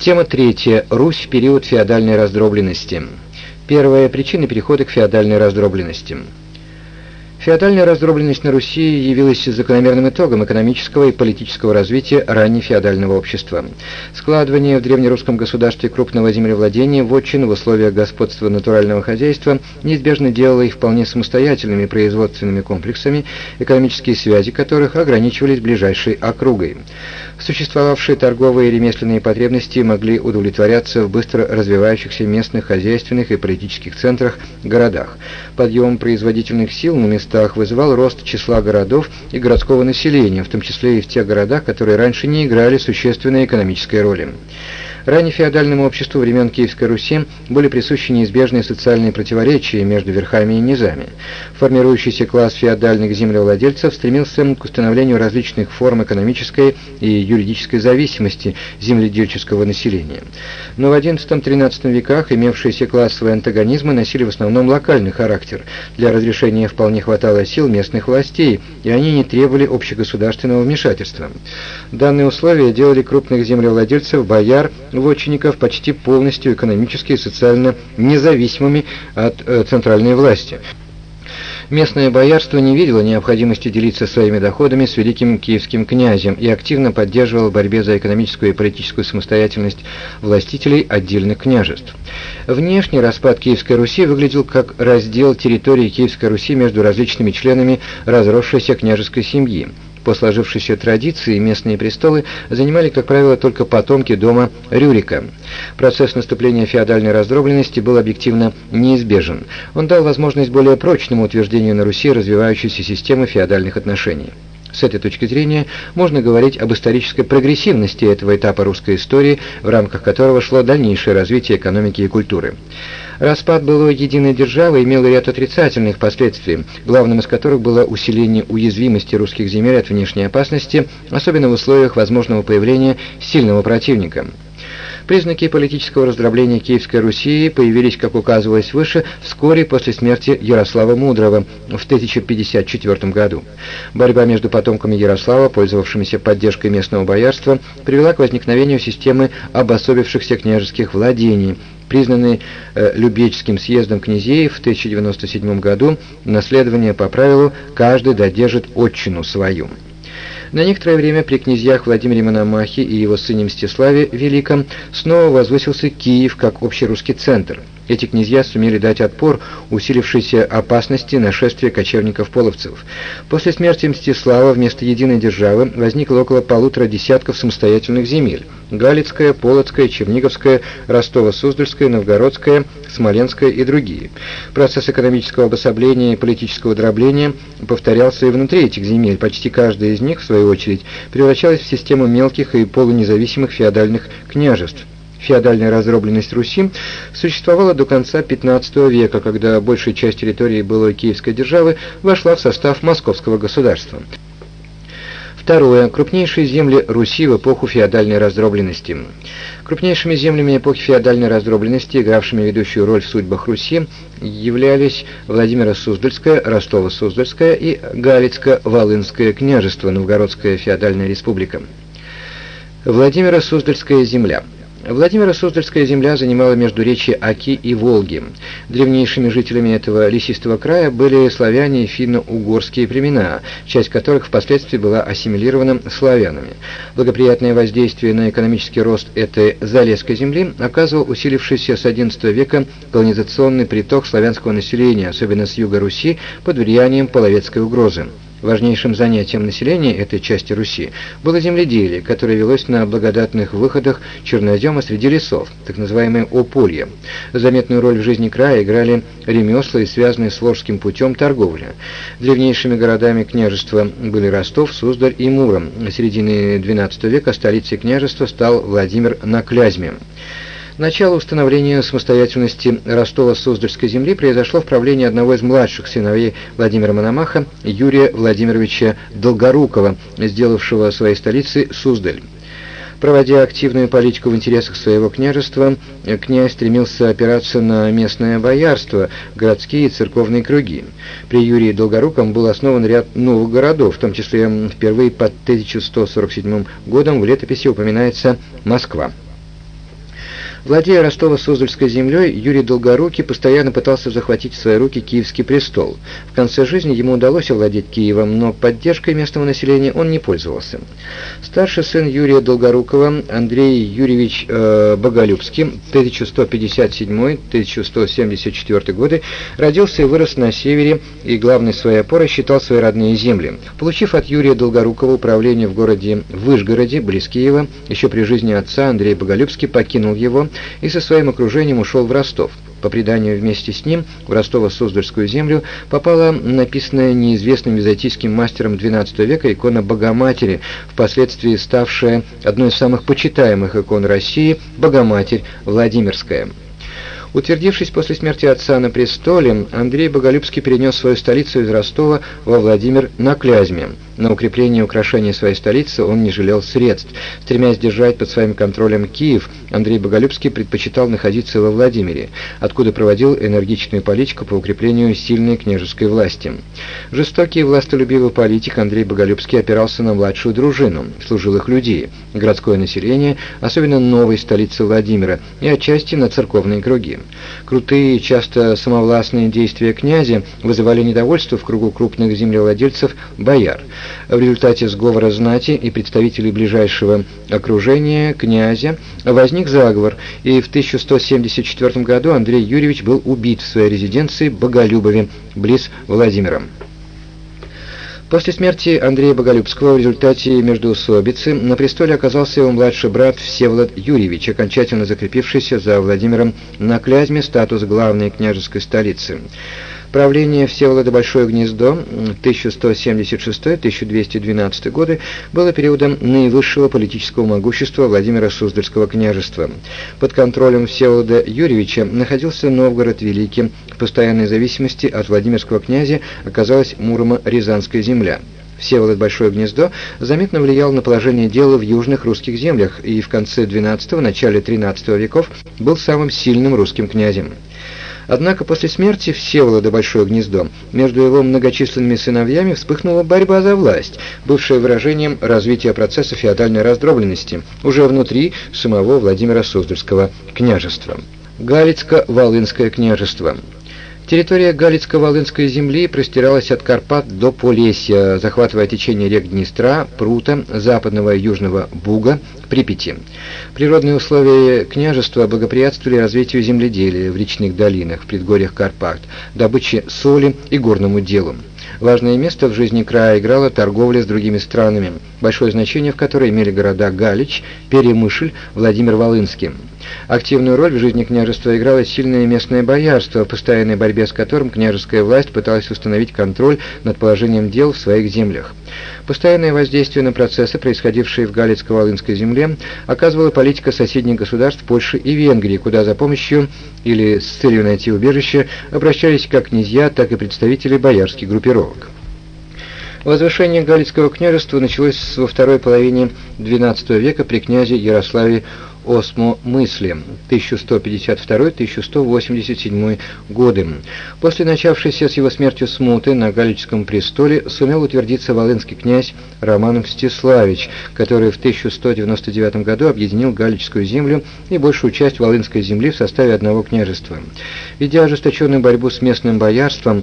Тема третья. Русь в период феодальной раздробленности. Первая причина перехода к феодальной раздробленности. Феодальная раздробленность на Руси явилась закономерным итогом экономического и политического развития раннефеодального общества. Складывание в древнерусском государстве крупного землевладения вотчин в условиях господства натурального хозяйства неизбежно делало их вполне самостоятельными производственными комплексами, экономические связи которых ограничивались ближайшей округой. Существовавшие торговые и ремесленные потребности могли удовлетворяться в быстро развивающихся местных хозяйственных и политических центрах, городах. Подъем производительных сил на местах вызывал рост числа городов и городского населения, в том числе и в тех городах, которые раньше не играли существенной экономической роли. Ранее феодальному обществу времен Киевской Руси были присущи неизбежные социальные противоречия между верхами и низами. Формирующийся класс феодальных землевладельцев стремился к установлению различных форм экономической и юридической зависимости земледельческого населения. Но в XI-XIII веках имевшиеся классовые антагонизмы носили в основном локальный характер. Для разрешения вполне хватало сил местных властей, и они не требовали общегосударственного вмешательства. Данные условия делали крупных землевладельцев, бояр, вотчинников почти полностью экономически и социально независимыми от э, центральной власти. Местное боярство не видело необходимости делиться своими доходами с великим киевским князем и активно поддерживало в борьбе за экономическую и политическую самостоятельность властителей отдельных княжеств. Внешний распад Киевской Руси выглядел как раздел территории Киевской Руси между различными членами разросшейся княжеской семьи. По сложившейся традиции местные престолы занимали, как правило, только потомки дома Рюрика. Процесс наступления феодальной раздробленности был объективно неизбежен. Он дал возможность более прочному утверждению на Руси развивающейся системы феодальных отношений. С этой точки зрения можно говорить об исторической прогрессивности этого этапа русской истории, в рамках которого шло дальнейшее развитие экономики и культуры. Распад былой единой державы имел ряд отрицательных последствий, главным из которых было усиление уязвимости русских земель от внешней опасности, особенно в условиях возможного появления сильного противника. Признаки политического раздробления Киевской Руси появились, как указывалось выше, вскоре после смерти Ярослава Мудрого в 1054 году. Борьба между потомками Ярослава, пользовавшимися поддержкой местного боярства, привела к возникновению системы обособившихся княжеских владений, признанный э, Любечским съездом князей в 1097 году, наследование по правилу «каждый додержит отчину свою». На некоторое время при князьях Владимире Мономахе и его сыне Мстиславе Великом снова возвысился Киев как общерусский центр. Эти князья сумели дать отпор усилившейся опасности нашествия кочевников-половцев. После смерти Мстислава вместо единой державы возникло около полутора десятков самостоятельных земель – Галицкая, Полоцкая, Черниговская, Ростово-Суздальская, Новгородская, Смоленская и другие. Процесс экономического обособления и политического дробления повторялся и внутри этих земель. Почти каждая из них, в свою очередь, превращалась в систему мелких и полунезависимых феодальных княжеств. Феодальная разробленность Руси существовала до конца XV века, когда большая часть территории былой Киевской державы вошла в состав Московского государства. Второе. Крупнейшие земли Руси в эпоху феодальной раздробленности. Крупнейшими землями эпохи феодальной раздробленности, игравшими ведущую роль в судьбах Руси, являлись Владимиро-Суздальское, Ростово-Суздальское и Галицко-Волынское княжество, Новгородская феодальная республика. Владимиро-Суздальская земля – Владимиро-Суздальская земля занимала между речи Аки и Волги. Древнейшими жителями этого лесистого края были славяне и финно-угорские племена, часть которых впоследствии была ассимилирована славянами. Благоприятное воздействие на экономический рост этой залесской земли оказывал усилившийся с XI века колонизационный приток славянского населения, особенно с юга Руси, под влиянием половецкой угрозы. Важнейшим занятием населения этой части Руси было земледелие, которое велось на благодатных выходах чернозема среди лесов, так называемые ополья. Заметную роль в жизни края играли ремесла и связанные с Волжским путем торговля. Древнейшими городами княжества были Ростов, Суздаль и Муром. На середине XII века столицей княжества стал Владимир на Клязьме. Начало установления самостоятельности Ростова-Суздальской земли произошло в правлении одного из младших сыновей Владимира Мономаха, Юрия Владимировича Долгорукова, сделавшего своей столицей Суздаль. Проводя активную политику в интересах своего княжества, князь стремился опираться на местное боярство, городские и церковные круги. При Юрии Долгоруком был основан ряд новых городов, в том числе впервые под 1147 годом в летописи упоминается Москва. Владея Ростово-Суздальской землей, Юрий Долгорукий постоянно пытался захватить в свои руки Киевский престол. В конце жизни ему удалось овладеть Киевом, но поддержкой местного населения он не пользовался. Старший сын Юрия Долгорукова, Андрей Юрьевич э, Боголюбский, 1157-1174 годы, родился и вырос на севере и главной своей опорой считал свои родные земли. Получив от Юрия Долгорукова управление в городе Выжгороде, близ Киева, еще при жизни отца Андрей Боголюбский покинул его и со своим окружением ушел в Ростов. По преданию, вместе с ним в Ростово-Суздальскую землю попала написанная неизвестным византийским мастером XII века икона Богоматери, впоследствии ставшая одной из самых почитаемых икон России – Богоматерь Владимирская. Утвердившись после смерти отца на престоле, Андрей Боголюбский перенес свою столицу из Ростова во Владимир на Клязьме. На укрепление и украшение своей столицы он не жалел средств. Стремясь держать под своим контролем Киев, Андрей Боголюбский предпочитал находиться во Владимире, откуда проводил энергичную политику по укреплению сильной княжеской власти. Жестокий и властолюбивый политик Андрей Боголюбский опирался на младшую дружину, служилых людей, городское население, особенно новой столицы Владимира, и отчасти на церковные круги. Крутые часто самовластные действия князя вызывали недовольство в кругу крупных землевладельцев бояр. В результате сговора знати и представителей ближайшего окружения князя возник заговор, и в 1174 году Андрей Юрьевич был убит в своей резиденции Боголюбове, близ Владимира. После смерти Андрея Боголюбского в результате междоусобицы на престоле оказался его младший брат Всеволод Юрьевич, окончательно закрепившийся за Владимиром на Клязьме статус главной княжеской столицы. Правление Всеволода Большое Гнездо 1176-1212 годы было периодом наивысшего политического могущества Владимира Суздальского княжества. Под контролем Всеволода Юрьевича находился Новгород Великий. В постоянной зависимости от Владимирского князя оказалась Муромо-Рязанская земля. Всеволод Большое Гнездо заметно влиял на положение дела в южных русских землях и в конце XII – начале XIII веков был самым сильным русским князем. Однако после смерти Всеволода Большое Гнездо между его многочисленными сыновьями вспыхнула борьба за власть, бывшая выражением развития процесса феодальной раздробленности уже внутри самого Владимира Суздальского княжества. Галицко-Волынское княжество Территория Галицко-Волынской земли простиралась от Карпат до Полесья, захватывая течение рек Днестра, Прута, Западного и Южного Буга, Припяти. Природные условия княжества благоприятствовали развитию земледелия в речных долинах, в предгорьях Карпат, добыче соли и горному делу. Важное место в жизни края играла торговля с другими странами, большое значение в которой имели города Галич, Перемышль, Владимир-Волынский. Активную роль в жизни княжества играло сильное местное боярство, в постоянной борьбе с которым княжеская власть пыталась установить контроль над положением дел в своих землях. Постоянное воздействие на процессы, происходившие в Галицко-Волынской земле, оказывала политика соседних государств Польши и Венгрии, куда за помощью или с целью найти убежище обращались как князья, так и представители боярских группировок. Возвышение Галицкого княжества началось во второй половине XII века при князе Ярославе Осмомысли 1152-1187 годы. После начавшейся с его смертью смуты на Галическом престоле сумел утвердиться волынский князь Роман Мстиславич, который в 1199 году объединил Галическую землю и большую часть Волынской земли в составе одного княжества. Ведя ожесточенную борьбу с местным боярством,